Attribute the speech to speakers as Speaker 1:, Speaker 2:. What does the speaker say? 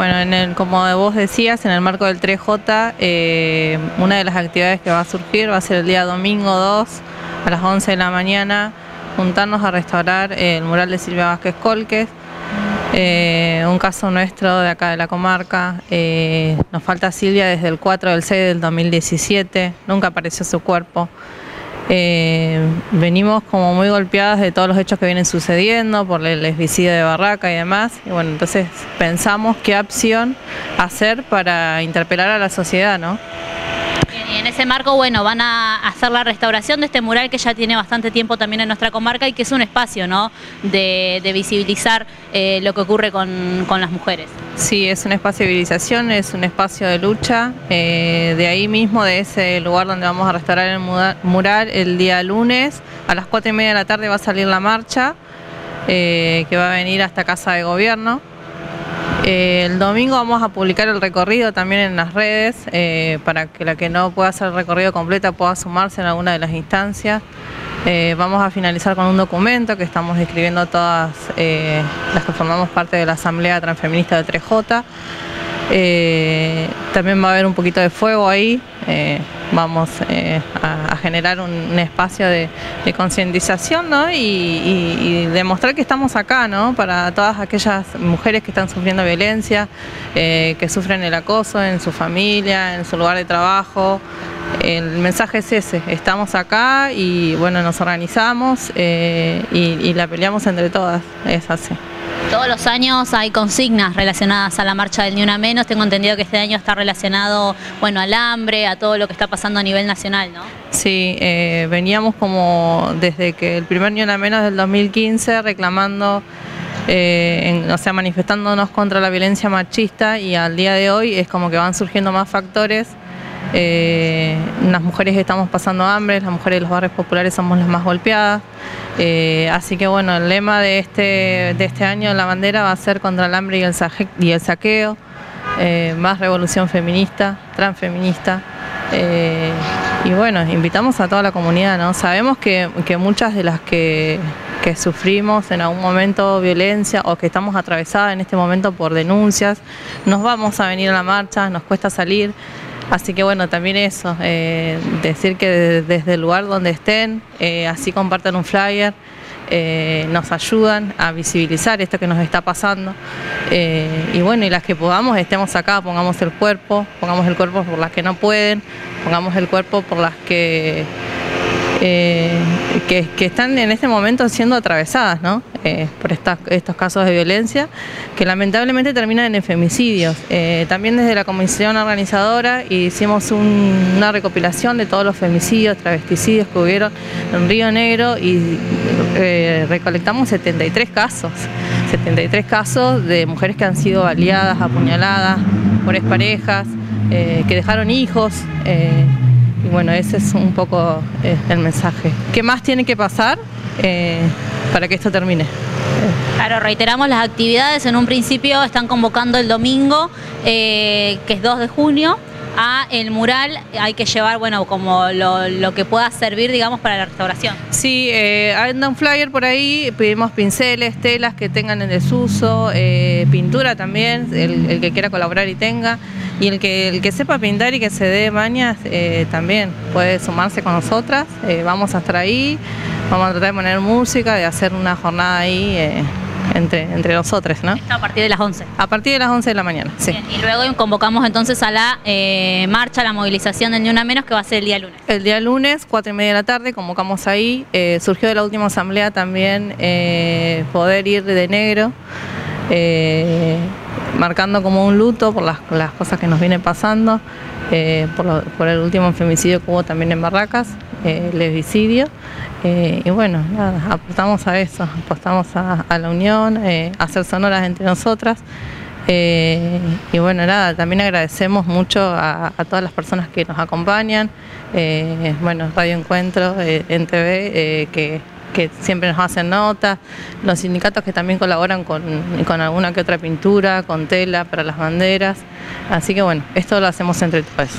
Speaker 1: Bueno, en el, como vos decías, en el marco del 3J, eh, una de las actividades que va a surgir va a ser el día domingo 2 a las 11 de la mañana, juntarnos a restaurar el mural de Silvia Vázquez Colques, eh, un caso nuestro de acá de la comarca. Eh, nos falta Silvia desde el 4 del 6 del 2017, nunca apareció su cuerpo. Eh, venimos como muy golpeadas de todos los hechos que vienen sucediendo por el lesbicidio de Barraca y demás. Y bueno, entonces pensamos qué opción hacer para interpelar a la sociedad, ¿no?
Speaker 2: En ese marco, bueno, van a hacer la restauración de este mural que ya tiene bastante tiempo también en nuestra comarca y que es un espacio, ¿no? De, visibilizar eh, lo que ocurre con, las mujeres.
Speaker 1: Sí, es un espacio de visibilización, es un espacio de lucha. Eh, de ahí mismo, de ese lugar donde vamos a restaurar el mural, el día lunes a las cuatro y media de la tarde va a salir la marcha eh, que va a venir hasta Casa de Gobierno. Eh, el domingo vamos a publicar el recorrido también en las redes eh, para que la que no pueda hacer el recorrido completo pueda sumarse en alguna de las instancias. Eh, vamos a finalizar con un documento que estamos escribiendo todas las que formamos parte de la Asamblea Transfeminista de 3J. También va a haber un poquito de fuego ahí, vamos eh, a, generar un, espacio de, concientización y, demostrar que estamos acá ¿no? para todas aquellas mujeres que están sufriendo violencia, eh, que sufren el acoso en su familia, en su lugar de trabajo. El mensaje es ese, estamos acá y bueno, nos organizamos eh, y la peleamos entre todas, es así.
Speaker 2: Todos los años hay consignas relacionadas a la marcha del Ni Una Menos. Tengo entendido que este año está relacionado bueno, al hambre, a todo lo que está pasando a nivel nacional, ¿no?
Speaker 1: Sí, eh, veníamos como desde que el primer Ni Una Menos del 2015 reclamando, eh, o sea, manifestándonos contra la violencia machista y al día de hoy es como que van surgiendo más factores eh, las mujeres estamos pasando hambre, las mujeres de los barrios populares somos las más golpeadas. Eh, así que bueno, el lema de este, de este año la bandera va a ser contra el hambre y el, y el saqueo, eh, más revolución feminista, transfeminista. y bueno, invitamos a toda la comunidad, ¿no? Sabemos que, muchas de las que, que sufrimos en algún momento violencia o que estamos atravesadas en este momento por denuncias, nos vamos a venir a la marcha, nos cuesta salir. Así que bueno, también eso, eh, decir que desde el lugar donde estén, eh, así compartan un flyer, eh, nos ayudan a visibilizar esto que nos está pasando. y bueno, y las que podamos, estemos acá, pongamos el cuerpo, pongamos el cuerpo por las que no pueden, pongamos el cuerpo por las que que, están en este momento siendo atravesadas ¿no? Eh, por estos casos de violencia que lamentablemente terminan en femicidios. Eh, también desde la comisión organizadora hicimos una recopilación de todos los femicidios, travesticidios que hubieron en Río Negro y recolectamos 73 casos, 73 casos de mujeres que han sido baleadas, apuñaladas por exparejas, que dejaron hijos. Y bueno, ese es un poco eh, el mensaje. ¿Qué más tiene que pasar eh, para que esto termine?
Speaker 2: Claro, reiteramos las actividades. En un principio están convocando el domingo, eh, que es 2 de junio, a el mural hay que llevar, bueno, como lo, que pueda servir, digamos, para la restauración.
Speaker 1: Sí, eh, anda un flyer por ahí, pedimos pinceles, telas que tengan en desuso, eh, pintura también, el, que quiera colaborar y tenga, y el que, el que sepa pintar y que se dé mañas eh, también puede sumarse con nosotras, eh, vamos a estar ahí, vamos a tratar de poner música, de hacer una jornada ahí entre, entre nosotros, ¿no?
Speaker 2: a partir de las 11.
Speaker 1: A partir de las 11 de la mañana, sí.
Speaker 2: y luego convocamos entonces a la eh, marcha, la movilización del Ni Una Menos, que va a ser el día lunes.
Speaker 1: El día lunes, 4 y media de la tarde, convocamos ahí. Eh, surgió de la última asamblea también eh, poder ir de negro, marcando como un luto por las, cosas que nos vienen pasando, por, por el último femicidio que hubo también en Barracas el lesbicidio. Eh, y bueno, nada, apostamos a eso, apostamos a, la unión, eh, a hacer sonoras entre nosotras. Eh, y bueno, nada, también agradecemos mucho a, todas las personas que nos acompañan, bueno, Radio Encuentro en TV, que, siempre nos hacen notas, los sindicatos que también colaboran con, con alguna que otra pintura, con tela para las banderas. Así que bueno, esto lo hacemos entre todos.